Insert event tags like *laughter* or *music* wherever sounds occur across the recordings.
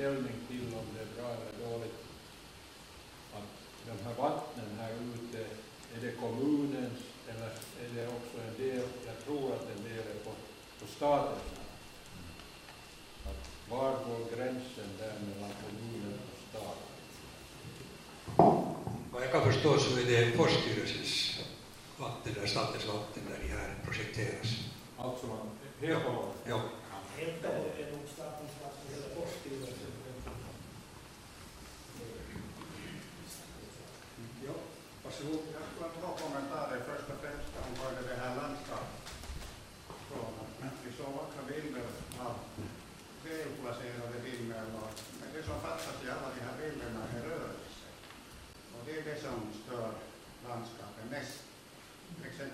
ställning till om det är bra eller dåligt. Att de här vattnen här ute, är det kommunens eller är det också en del, jag tror att en del är på, på statens. Att var går gränsen där mellan kommunen och staten? Vad jag kan förstå så är det Forsstyrelsens vatten, där statens vatten, där de här projekteras. Alltså helt och hållet. Ja. Helt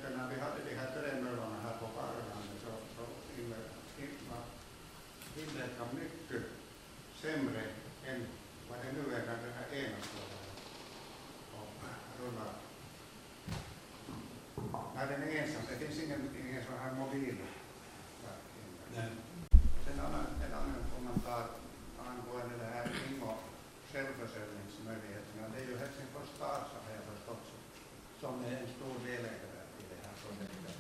Exempel när vi hade de här trämöllorna här på Parlandet så, så bilden mycket sämre än vad det nu är när den här ena står och rullar. När den är ensam, det finns ingen, ingen sån här mobil. där inne. Nej. Sen annan, en annan kommentar angående det här Ingo självförsörjningsmöjligheterna. Det är ju Helsingfors stad som har jag förstått som, som är en stor delägare i det här projektet.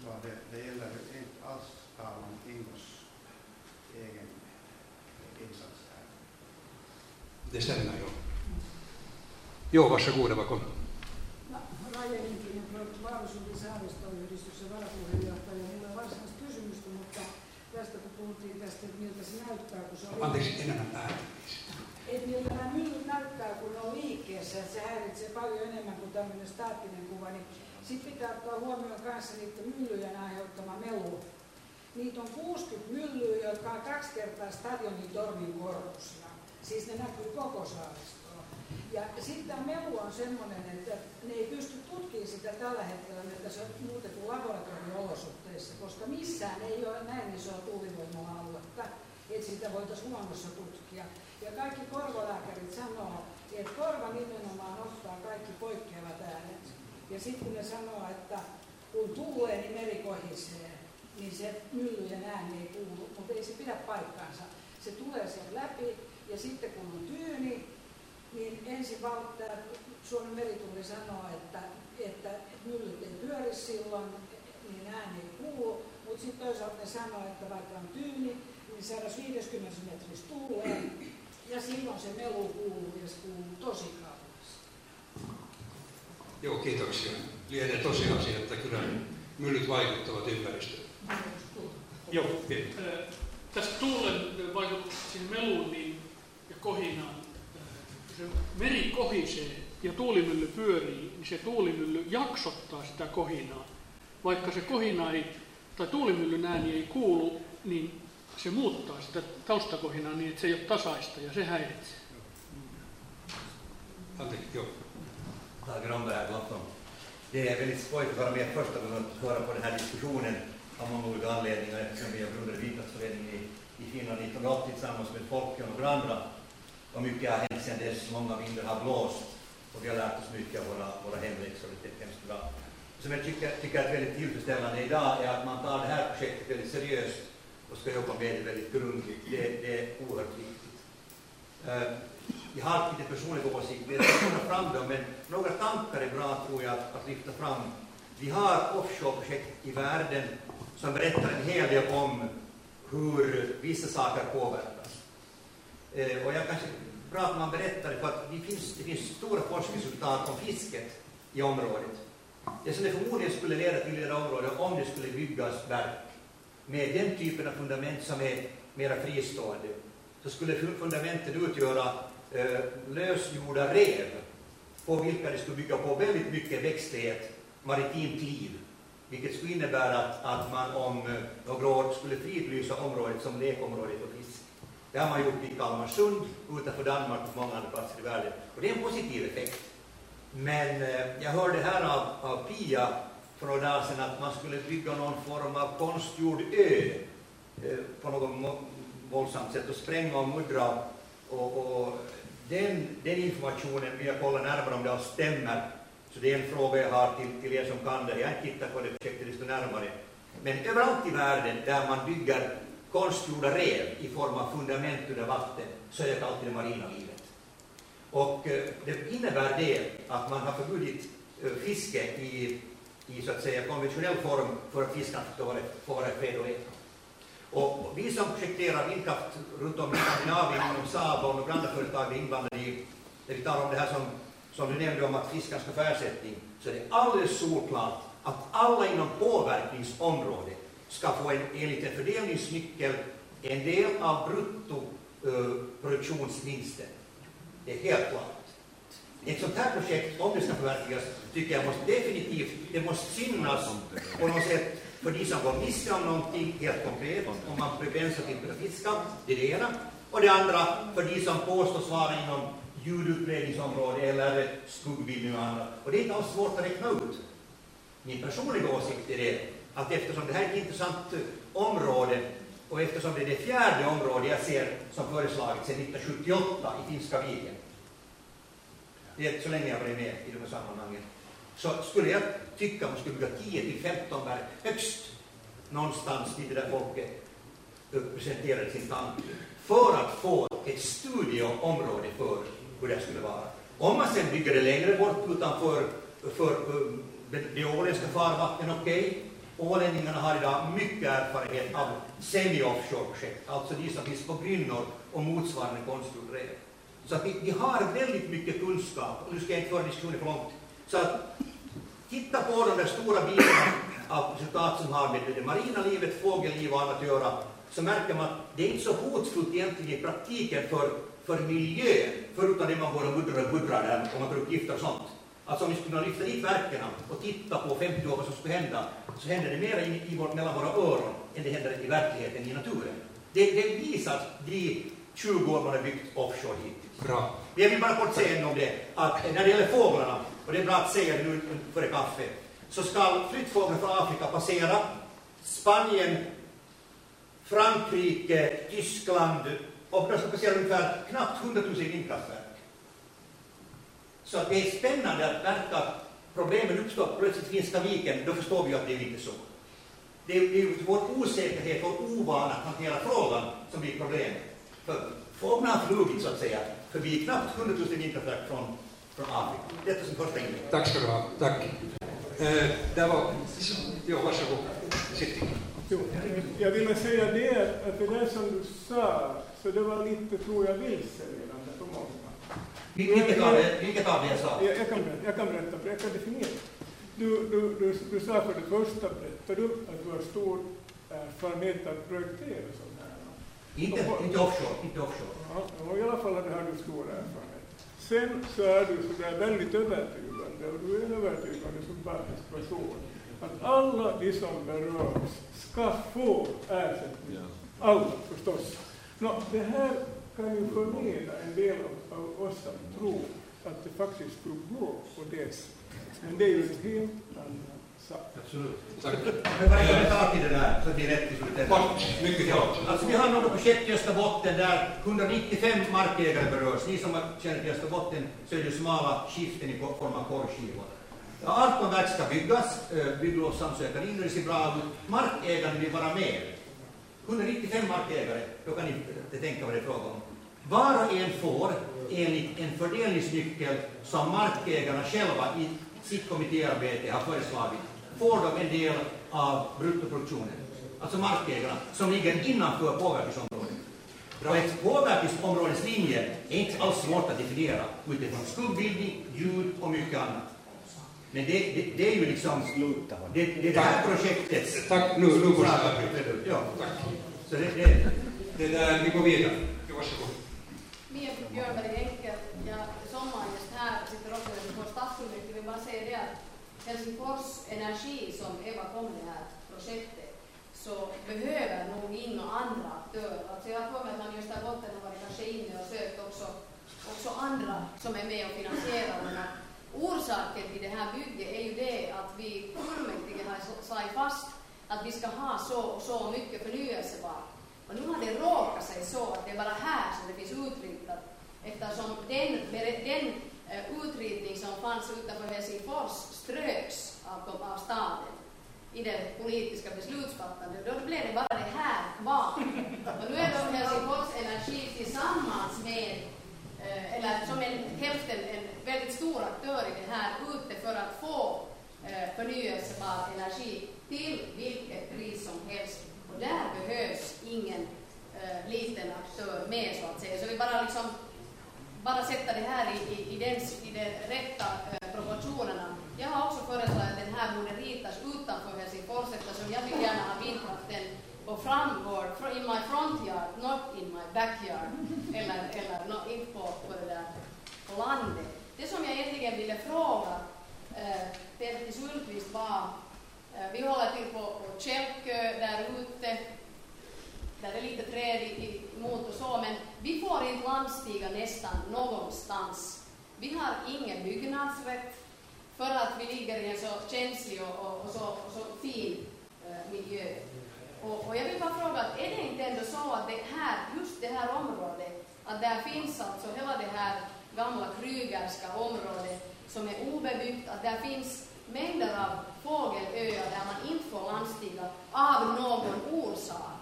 Så det, det gäller inte alls tala om Ingos egen insats här. Det stämmer, ja. Jo, varsågoda bakom. Raija Linkinen, Vaalisuuden saaristoyhdistyksen varapuheenjohtaja. Minulla on varsinaista kysymystä, mutta tästä kun puhuttiin tästä, että miltä se näyttää, kun se on Anteeksi, enemmän päätä. että miltä nämä myllyt näyttää, kun ne on liikkeessä, että se häiritsee paljon enemmän kuin tämmöinen staattinen kuva, niin sitten pitää ottaa huomioon kanssa niiden myllyjen aiheuttama melu. Niitä on 60 myllyä, jotka on kaksi kertaa stadionin tornin korkusia. Siis ne näkyy koko saaristoon. Ja sitten tämä melu on semmoinen, että ne ei pysty tutkimaan sitä tällä hetkellä, että se on muutettu laboratorioolosuhteissa, koska missään ei ole näin isoa tuulivoimala-aluetta, että sitä voitaisiin luonnossa tutkia. Ja kaikki korvalääkärit sanoo, että korva nimenomaan ottaa kaikki poikkeavat äänet. Ja sitten ne sanoo, että kun tuulee, niin meri kohisee, niin se myllyjen ääni ei kuulu, mutta ei se pidä paikkaansa. Se tulee sieltä läpi ja sitten kun on tyyni, niin ensin val- tää Suomen merituuli sanoo, että, että myllyt ei pyöri silloin, niin ääni ei kuulu, mutta sitten toisaalta ne sanoo, että vaikka on tyyni, niin 150 metrissä tuulee, ja silloin se melu kuuluu, ja se kuuluu tosi kauas. Joo, kiitoksia. Lienee tosiasia, että kyllä myllyt vaikuttavat ympäristöön. Joo, Pietti. Ö, Tästä tuulen vaikutuksiin meluun niin, ja kohinaan. Se meri kohisee ja tuulimylly pyörii, niin se tuulimylly jaksottaa sitä kohinaa. Vaikka se kohina ei, tai tuulimyllyn ääni ei kuulu, niin se muuttaa sitä taustakohinaa niin, että se ei ole tasaista ja se häiritsee. Anteeksi, joo. Tage Granberg här, Gotland. Det är väldigt skojigt att vara med första gången och höra på den här diskussionen av många olika anledningar eftersom vi har grundat vindkraftsföreningen i, i Finland 1980 tillsammans med Folken och andra. Och mycket har hänt sedan dess, många vindar har blåst och vi har lärt oss mycket av våra, våra hemläxor, det är hemskt bra. Som jag tycker, tycker är väldigt tillfredsställande idag är att man tar det här projektet väldigt seriöst och ska jobba med det väldigt grundligt. Det, det är oerhört viktigt. Eh, jag har inte personlig åsikt, men jag ska fram dem, men några tankar är bra tror jag att, lyfta fram. Vi har offshore-projekt i världen som berättar en hel del om hur vissa saker påverkas. Eh, och jag kanske bra att man berättar det, för att det finns, det finns stora forskningsresultat om fisket i området. Det som det förmodligen skulle leda till i det här området om det skulle byggas verk med den typen av fundament som är mera fristående, så skulle fundamenten utgöra eh, lösgjorda rev på vilka det skulle bygga på väldigt mycket växtlighet, maritimt liv, vilket skulle innebära att, att man om eh, några år skulle fridlysa området som lekområde för fisk. Det har man gjort i Kalmarsund, utanför Danmark och på många andra platser i världen. Och det är en positiv effekt. Men eh, jag hörde här av, av Pia för några dagar sedan att man skulle bygga någon form av konstgjord ö eh, på någon våldsamt sätt och spränga och muddra. Och, och den, den informationen vill jag kolla närmare om det stämmer. Så det är en fråga jag har till, till er som kan det. Jag har inte tittat på det projektet desto närmare. Men överallt i världen där man bygger konstgjorda rev i form av fundament under vatten så ökar alltid det marina livet. Och eh, det innebär det att man har förbjudit eh, fiske i, i så att säga konventionell form för att fiskarna ska få vara fred och äta. Och vi som projekterar vindkraft runt om i Skandinavien inom Saab och några andra företag är inblandade i, när vi talar om det här som, som du nämnde om att fiskarna ska få ersättning, så är det alldeles solklart att alla inom påverkningsområdet ska få en, enligt en fördelningsnyckel en del av bruttoproduktionsvinsten. Eh, det är helt klart. Ett sånt här projekt, om det ska förverkligas, tycker jag måste definitivt, det måste synas på något sätt för de som går miste om någonting helt konkret, om man begränsar till att det är det ena. Och det andra, för de som påstås vara inom ljudutredningsområde eller skuggbildning och annat. Och det är inte alls svårt att räkna ut. Min personliga åsikt är det att eftersom det här är ett intressant eh, område och eftersom det är det fjärde område jag ser som föreslagits sedan 1978 i Finska viken, det är så länge jag varit med i de här sammanhangen, så skulle jag tycka att man skulle bygga 10 till 15 verk högst någonstans dit det där folket presenterade sin tanke för att få ett studieområde för hur det skulle vara. Om man sen bygger det längre bort utanför för, eh, det åländska farvattnen, okej. Okay. Ålänningarna har idag mycket erfarenhet av semi-offshore-projekt, alltså de som finns på grynnor och motsvarande konstgjord. Så att vi, vi, har väldigt mycket kunskap, och nu ska jag inte föra diskussionen för långt. Så att titta på de där stora bitarna av resultat som har med det marina livet, fågelliv och annat att göra, så märker man att det är inte så hotfullt egentligen i praktiken för, för miljön, förutom det man går och muddrar och buddrar där, om man tar upp gifter och sånt. Alltså om vi skulle kunna lyfta dit verken och titta på 50 år vad som skulle hända, så händer det mer i, i vår, mellan våra öron än det händer i verkligheten, i naturen. Det, det visar de 20 år man har byggt offshore hittills. Bra. Jag vill bara kort säga en om det, att när det gäller fåglarna, och det är bra att säga det nu före kaffe, så ska flyttfåglar från Afrika passera Spanien, Frankrike, Tyskland, och de ska passera ungefär knappt 100 000 vindkraftverk. Så att det är spännande att märka att problemen uppstår plötsligt i Finska viken, då förstår vi att det är inte så. Det är, det är vår osäkerhet och ovana att hantera frågan som blir problemet. För fåglarna har flugit så att säga förbi knappt 100 000 vindkraftverk från, från Afrika. Detta som första inlägg. Tack ska du ha. Tack. Eh, det var... Jo, varsågod. Sitt. Jo, jag ville säga det att det där som du sa, så det var lite, tror jag, vilseledande för många. Vilket av det, vilket av det jag sa? Jag, jag, kan berätta, jag kan berätta, jag kan definiera. Du, du, du, du sa för det första, berättade du att du har stor erfarenhet att projektera sådana här. Inte, inte offshore, inte offshore. Ja, i alla fall har du stor erfarenhet. Sen så är du sådär väldigt övertygande, och du är övertygande som praktisk person, att alla de som berörs ska få ersättning. Alla förstås. Nå, det här kan ju förleda en del av, av oss att tro att det faktiskt skulle gå på det sättet. Men det är ju en helt annan sak. Absolut. Men vad är kommentar till det där, så det är rätt i slutet? Kort, mycket kort. Alltså vi har något projekt i Österbotten där 195 markägare berörs. Ni som känner till Österbotten så är det smala skiften i form av korvskivor. 18 verk ska byggas, bygglovsansökan in och det ser bra ut. Markägarna vill vara med. 195 markägare, då kan ni tänka vad det är fråga om. Var och en får enligt en fördelningsnyckel som markägarna själva i sitt kommittéarbete har föreslagit, får de en del av bruttoproduktionen. Alltså markägarna som ligger innanför påverkningsområdet. Och ett påverkningsområdes linje är inte alls svårt att definiera utifrån skuggbildning, ljud och mycket annat. Men det, det, det är ju liksom det, det, är det här projektet. Tack, nu, nu går det. Ja. Tack. Så det, det, det där, vi går vidare. Varsågod. Mia Björnberg Enkel, jag är sommargäst här, sitter också i Helsingfors stadsfullmäktige. Jag vill bara säga det att Helsingfors Energi, som Eva kom det här projektet, så behöver nog in och andra aktörer. Alltså jag tror att man i Österbotten har varit kanske inne och sökt också, också andra som är med och finansierar den här orsaken till det här bygget är ju det att vi fullmäktige har slagit fast att vi ska ha så och så mycket förnyelsebart. Och nu har det råkat sig så att det är bara här som det finns utrymme. eftersom den, den uh, utritning som fanns utanför Helsingfors ströks av, av staden i det politiska beslutsfattandet. Då blev det bara det här kvar. Och nu är då Helsingfors Energi tillsammans med, eh, eller som en hälften, en väldigt stor aktör i det här, ute för att få eh, förnyelsebar energi till vilket pris som helst. Och där behövs ingen eh, liten aktör med så att säga. Så vi bara liksom bara sätta det här i, i, i, den, i de rätta eh, proportionerna. Jag har också föreslagit att den här borde ritas utanför Helsingfors eftersom jag vill gärna ha vindkraften på framgård, in my front yard, not in my backyard, eller, eller no, inte på, på, det där, på landet. Det som jag egentligen ville fråga eh, Pentti Sundqvist var, eh, vi håller till på, på Källkö där ute, där är lite träd emot och så, men vi får inte landstiga nästan någonstans. Vi har ingen byggnadsrätt för att vi ligger i en så känslig och, och, och så, och så fin eh, miljö. Och, och, jag vill bara fråga, är det inte ändå så att det här, just det här området, att där finns alltså hela det här gamla krygerska området som är obebyggt, att där finns mängder av fågelöar där man inte får landstiga av någon orsak.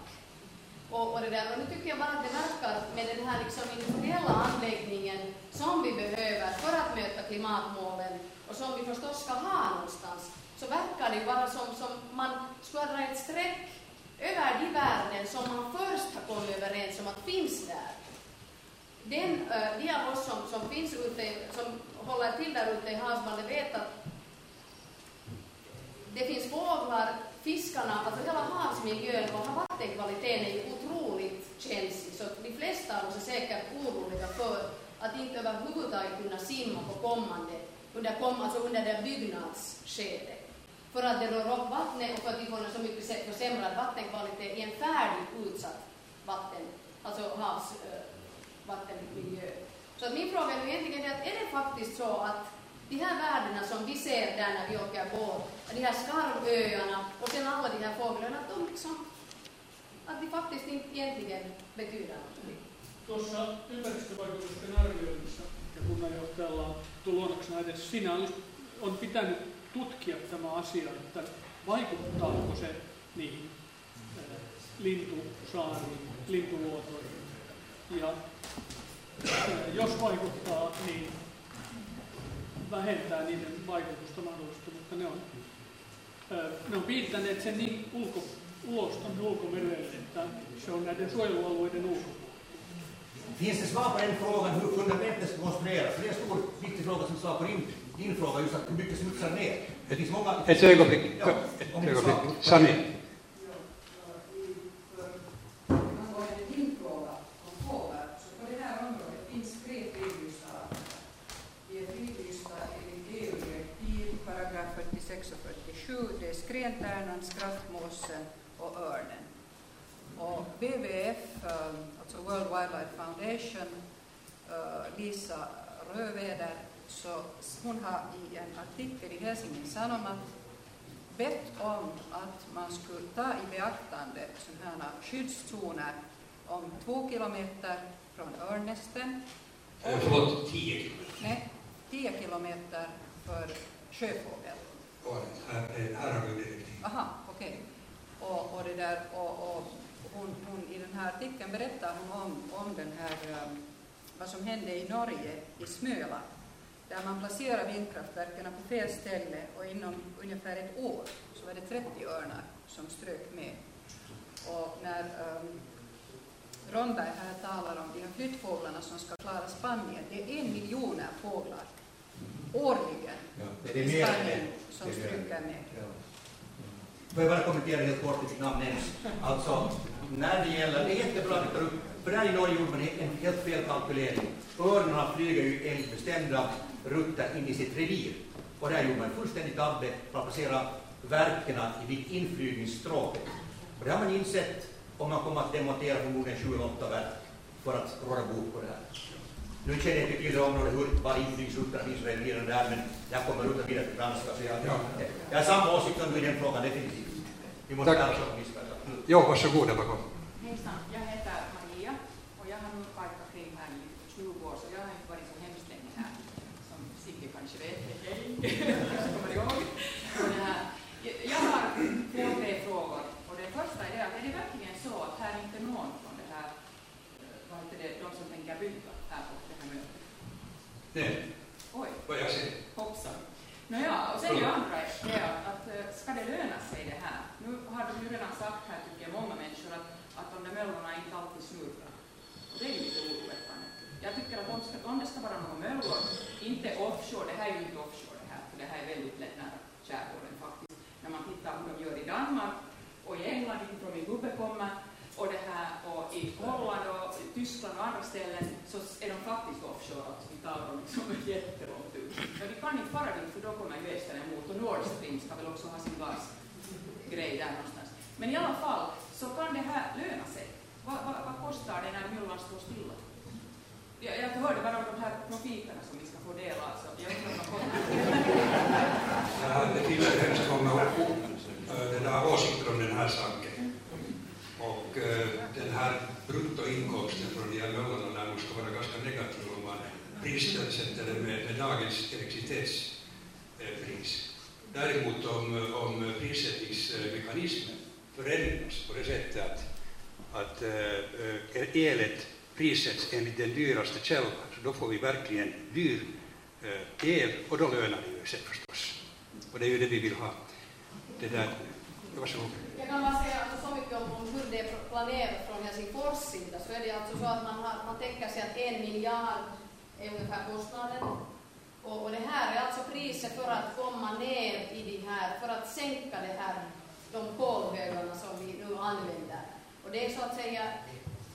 Och, och, det där. och nu tycker jag bara att det verkar med den här liksom industriella anläggningen som vi behöver för att möta klimatmålen och som vi förstås ska ha någonstans, så verkar det bara som, som man skulle dra ett streck över de värden som man först har kommit överens om att finns där. Den, eh, de av oss som, som finns ute, som håller till där ute i havsbandet vet att det finns fåglar, fiskarna, alltså hela havsmiljön och vattenkvaliteten är ju otroligt känslig, så de flesta av oss är säkert oroliga för att inte överhuvudtaget kunna simma på kommande, under, kom, alltså under det byggnadsskedet. För att det rör upp vattnet och för att vi får en så mycket försämrad vattenkvalitet i en färdig utsatt vatten, alltså havsvattenmiljö. Eh, så att min fråga är nu egentligen att är det faktiskt så att de här värdena som vi ser där när vi åker båt, de här skarvöarna och sen alla de här fåglarna, att de liksom, att de faktiskt inte egentligen betyder någonting. Tuossa ympäristövaikutusten arvioinnissa ja kunnanjohtajalla luonnoksena edessä, siinä on, on pitänyt tutkia tämä asia, että vaikuttaako se niihin lintusaariin, lintuluotoihin. Ja jos vaikuttaa, niin vähentää niiden vaikutusta mahdollisesti, mutta ne on, ne on viittäneet sen niin ulko, ulos tuonne ulkomerelle, että se on näiden suojelualueiden ulkopuolella. Finns det svar på den frågan hur fundamentet ska konstrueras? Det är en stor viktig fråga som svar på din, din fråga, just att hur mycket smutsar ner. Det finns många... Ett ögonblick. Ja, ett ögonblick. Sami. Skrattmåsen och örnen. Och WWF, eh, alltså World Wildlife Foundation, eh, Lisa Röväder, så hon har i en artikel i Helsingin Sanomat bett om att man skulle ta i beaktande sådana skyddszoner om två kilometer från Örnästen. Eh, förlåt, tio kilometer? Nej, tio kilometer för sjöfågel här, här har vi. Aha, okej. Okay. Och, och, det där, och, och hon, hon, I den här artikeln berättar hon om, om den här, um, vad som hände i Norge, i Smöla, där man placerade vindkraftverken på fel ställe och inom ungefär ett år så var det 30 örnar som strök med. Och när um, Rondberg här talar om de här flyttfåglarna som ska klara Spanien, det är en miljon fåglar årligen ja, mer Spanien som stryker med. Ja. Får jag bara kommentera helt kort, ditt namn nämns. Alltså, när det gäller, det är jättebra att du tar upp, för där i Norge gjorde man en helt fel kalkylering. Örnarna flyger ju enligt bestämda rutter in i sitt revir. Och där gjorde man fullständigt tabbe för att placera verken vid inflygningsstråket. Och det har man insett och man kommer att demontera förmodligen sju eller åtta verk för att råda bot på det här. Nu känner jag inte till det området hur var inflygningsrutterna finns redan där, men jag kommer utan vidare till franska, så jag, ja. jag har samma åsikt som du i den frågan, definitivt. Vi måste Tack. alltså missförstå. Ja, varsågod där bakom. Hejsan, jag heter Maria och jag har nu parkat kring här i 20 år, så jag har inte varit så hemskt länge här, som Sigge kanske vet. Hej, kommer ihåg. Jag har Nej. Oj. Vad jag säger. Hoppsan. Sen andra är att, eh, ska det löna sig det här? Nu har de ju redan sagt här, tycker jag, många människor att, att de där möllorna inte alltid snurrar. Och det är ju lite oroväckande. Jag tycker att om, ska, om det ska vara några möllor, inte offshore, det här är ju inte offshore det här, för det här är väldigt lätt nära skärgården faktiskt. När man tittar hur de gör i Danmark och i England, ifrån min gubbe kommer, och det här och i Holland och Tyskland och andra ställen så är de faktiskt offshore, alltså vi talar om liksom jättelångt. Men vi kan inte fara dit för då kommer ju Esten emot och Nord Stream ska väl också ha sin gasgrej där någonstans. Men i alla fall så kan det här löna sig. Vad, vad, vad kostar det när myllan står stilla? Jag, jag hörde bara om de här profiterna som vi ska få dela. Så jag vet inte vad Jag det finns hemskt många åsikter om den här saken. Och eh, den här bruttoinkomsten från de här möllorna lär nog ska vara ganska negativ om man prissätter den med, med dagens elektricitetspris. Eh, Däremot om, om prissättningsmekanismen förändras på det sättet att, att äh, elet prissätts enligt den dyraste källan, så då får vi verkligen dyr äh, el och då lönar det ju sig förstås. Och det är ju det vi vill ha. Det där, varsågod. Jag kan bara säga alltså så mycket om, om hur det är planerat från Helsingfors sida, så är det alltså så att man, har, man tänker sig att en miljard är ungefär kostnaden. Och, och det här är alltså priset för att komma ner i de här, för att sänka det här, de kolhögarna som vi nu använder. Och det är så att säga,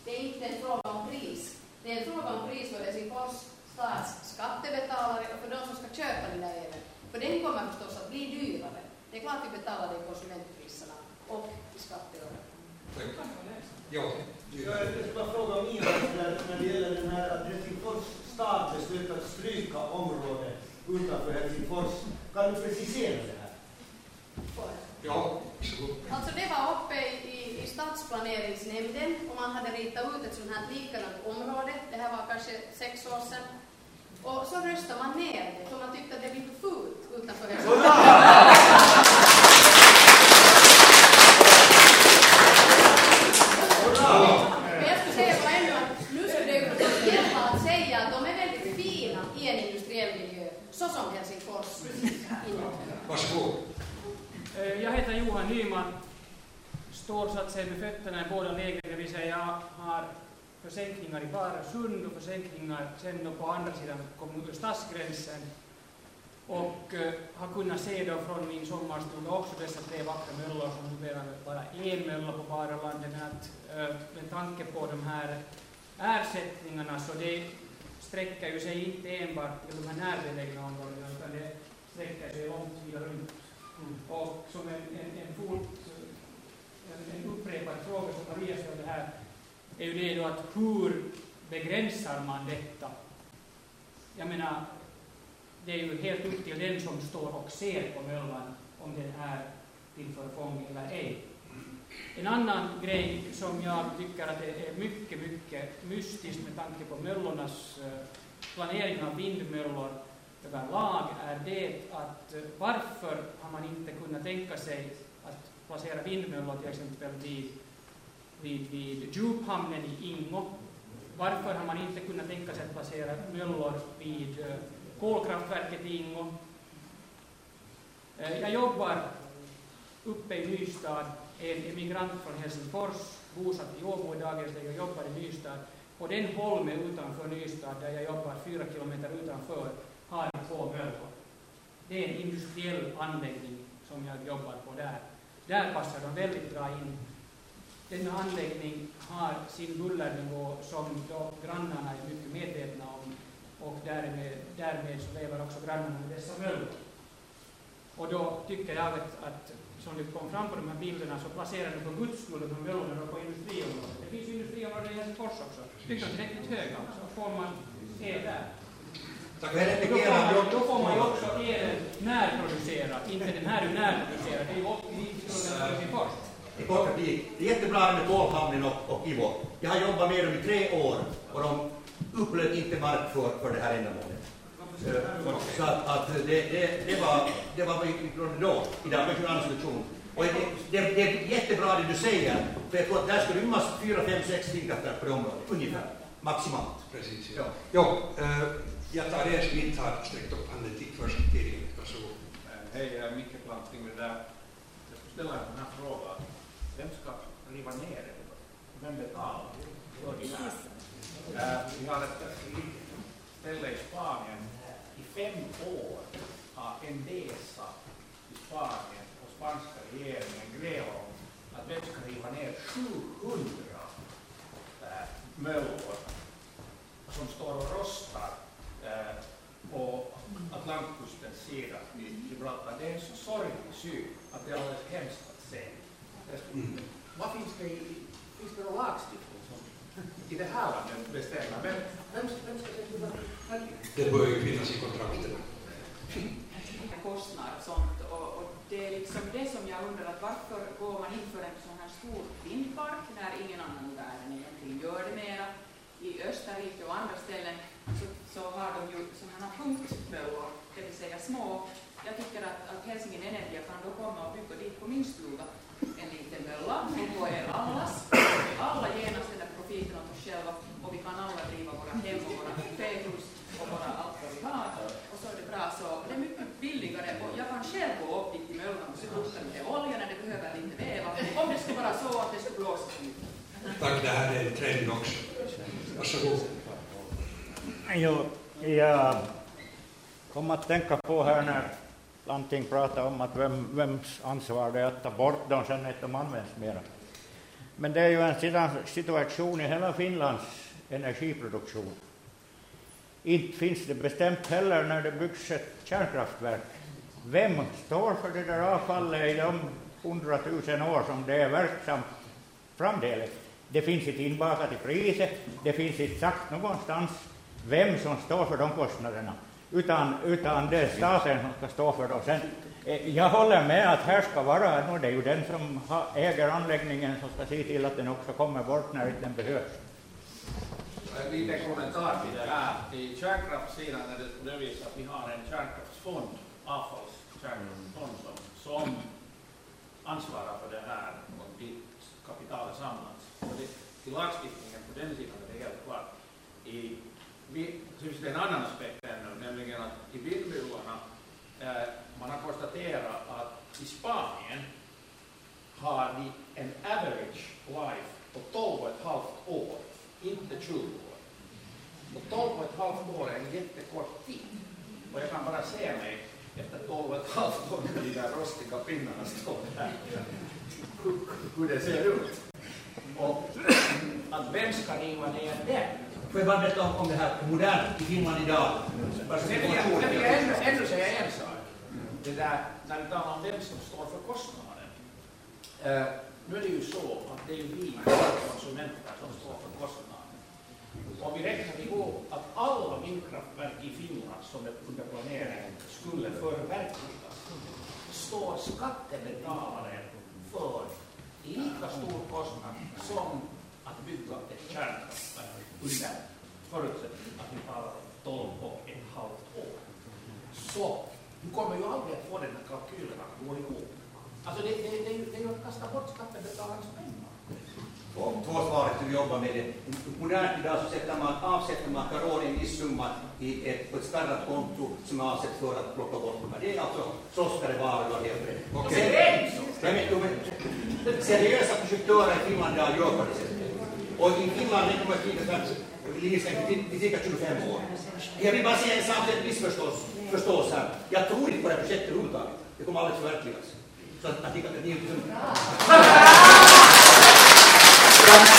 det är inte en fråga om pris. Det är en fråga om pris för Helsingfors stads skattebetalare och för de som ska köpa den där elen. För den kommer förstås att bli dyrare. Det är klart vi betalar det i konsumentpriserna och i skatteören. Ja, jag skulle bara fråga om Ivar när det gäller den här att Helsingfors stad beslöt att stryka området utanför Helsingfors. Kan du precisera det här? Ja, Alltså det var uppe i, i, i stadsplaneringsnämnden och man hade ritat ut ett sånt här likadant område. Det här var kanske sex år sedan. Och så röstade man ner det, för man tyckte att det blev för fult utanför Helsingfors. *laughs* *laughs* Men jag skulle säga bara ännu att nu skulle det ju förstås hjälpa att säga att de är väldigt fina i en industriell miljö, så som Helsingfors innehåller. Varsågod. Johan Nyman, står så att säga med fötterna i båda lägren, det vill säga jag har försänkningar i Barösund och försänkningar sen då på andra sidan stadsgränsen. Och eh, har kunnat se då från min sommarstuga också dessa tre vackra möllor som numera bara en mölla på Barölanden. Att, eh, med tanke på de här ersättningarna så det sträcker ju sig inte enbart till de här närbelägna områdena utan det sträcker sig långt vida runt. Och som en, en, en, en, en upprepad fråga som Maria ställde här är ju det då att hur begränsar man detta? Jag menar, det är ju helt upp till den som står och ser på möllan om den är till förfång eller ej. En annan grej som jag tycker att det är mycket, mycket mystiskt med tanke på möllornas eh, planering av vindmöllor överlag är det att eh, varför har man inte kunnat tänka sig att placera vindmöllor till exempel vid, vid, vid djuphamnen i Ingo? Varför har man inte kunnat tänka sig att placera möllor vid eh, kolkraftverket i Ingo? Eh, jag jobbar uppe i Nystad, en emigrant från Helsingfors, bosatt i Åbo i dagens läge och jobbar i Nystad. På den holme utanför Nystad, där jag jobbar fyra kilometer utanför, få jag. Det är en industriell anläggning som jag jobbar på där. Där passar de väldigt bra in. Denna anläggning har sin bullernivå som då grannarna är mycket medvetna om och därmed, därmed så lever också grannarna med dessa möllor. Och då tycker jag att, att som det kom fram på de här bilderna så placerar de på Guds skull de här på industriområdet. Det finns ju industriområden i Helsingfors också. Bygger de tillräckligt höga så får man el där. Tack. Då, får man, då får man ju också elen närproducerad, inte den här är närproducerad, det är ju 80 km i. I replik. Det är jättebra med Kolhamnen och, och Ivo. Jag har jobbat med dem i tre år och de upplät inte mark för, för det här ändamålet. Så att, att det, det, det var det var från då, idag med en annan situation. Och det, det, det är jättebra det du säger, för jag tror att där ska rymmas fyra, fem, sex vindkraftverk på det området, ungefär. maximalt. Precis. Ja. Jo, eh, jag tar er som inte har sträckt upp handen till först tidigare. Varsågod. Eh, hej, jag är Micke Planting. Det där. Jag skulle ställa en här fråga. Vem ska riva ner det? Vem betalar eh, Vi har ett ställe i Spanien. I fem år har Endesa i Spanien och spanska regeringen grälat om att vem ska riva ner 700 eh, möllor som står och rostar på Atlantkustens sida vid Gibraltar. Det är en så sorglig syn att det är alldeles hemskt att se. Mm. Vad finns det i, finns det någon lagstiftning som i det här landet bestämmer? Vem, vem, vem ska det kunna Det bör ju finnas i kontrakten. *laughs* kostnader och sånt. Och, och det är liksom det som jag undrar, att varför går man in för en sån här stor vindpark när ingen annan i världen egentligen gör det mera? I Österrike och andra ställen så, så har de ju sådana här punktmöllor, det vill säga små. Jag tycker att, att Helsingin Energia kan då komma och bygga dit på min stuga en liten mölla och på er allas. Alla genast den där profiten åt oss själva och vi kan alla driva våra hem och våra fähus och våra allt vad vi har. Och så är det bra så. Det är mycket billigare och jag kan själv gå upp dit till möllan och skutta lite olja när det behöver lite veva. Om det skulle vara så att det skulle blåsa så mycket. Tack, det här är en trend också. Varsågod. Jo, jag kom att tänka på här när Lanting pratade om att vem, vems ansvar det är att ta bort dem sen när de används mera. Men det är ju en sådan situation i hela Finlands energiproduktion. Inte finns det bestämt heller när det byggs ett kärnkraftverk. Vem står för det där avfallet i de hundratusen år som det är verksamt framdeles? Det finns inte inbakat i priset, det finns inte sagt någonstans vem som står för de kostnaderna, utan, utan det är staten som ska stå för dem. Sen, eh, jag håller med att här ska vara, och det är ju den som äger anläggningen som ska se till att den också kommer bort när den behövs. En liten kommentar till det här. I kärnkraftssidan är det på det viset att vi har en kärnkraftsfond, avfallskärnkraftsfond, som, som ansvarar för det här och dit kapitalet samlas. Och det, till lagstiftningen på den sidan är det helt klart. I, vi, finns det en annan aspekt ännu, nämligen att i vindmyllorna, eh, man har konstaterat att i Spanien har vi en average life på 12 och ett halvt år, inte 20 år. Och 12 och ett halvt år är en jättekort tid. Och jag kan bara se mig efter 12 och ett halvt år med de där rostiga pinnarna står där, hur det ser ut. Och att vem ska riva ner den? Får jag bara berätta om, om det här modernt i Finland idag? Sen vill jag, sen vill jag två- ännu säga en sak. Det där, när vi talar om vem som står för kostnaden. Eh, nu är det ju så att det är ju vi konsumenter som står för kostnaden. Om vi räknar ihop att alla vindkraftverk i Finland som är under planering skulle förverkligas, står skattebetalaren för lika stor kostnad som att bygga ett kärnkraftverk under förutsättning att vi talar om 12 och ett halvt år. Så du kommer ju aldrig att få den här kalkylen att gå ihop. Alltså det, det, det, det är ju att kasta bort skattebetalarnas pengar. Två, svaret vi jobbar med det. Modernt idag så sätter man, avsätter man per år en viss summa i ett, på ett spärrat konto som är avsett för att plocka bort här. Det är alltså helt rätt. Och det så. Ja, men, jo, men, seriösa projektörer i Finland gör på det sättet. Och i Finland det kommer att vi ligger säkert cirka 25 år. Jag vill bara säga en sak, ett missförstås förstås här. Jag tror inte på det här projektet överhuvudtaget. Det kommer aldrig förverkligas. Så att jag tycker att ni är dumma. *laughs*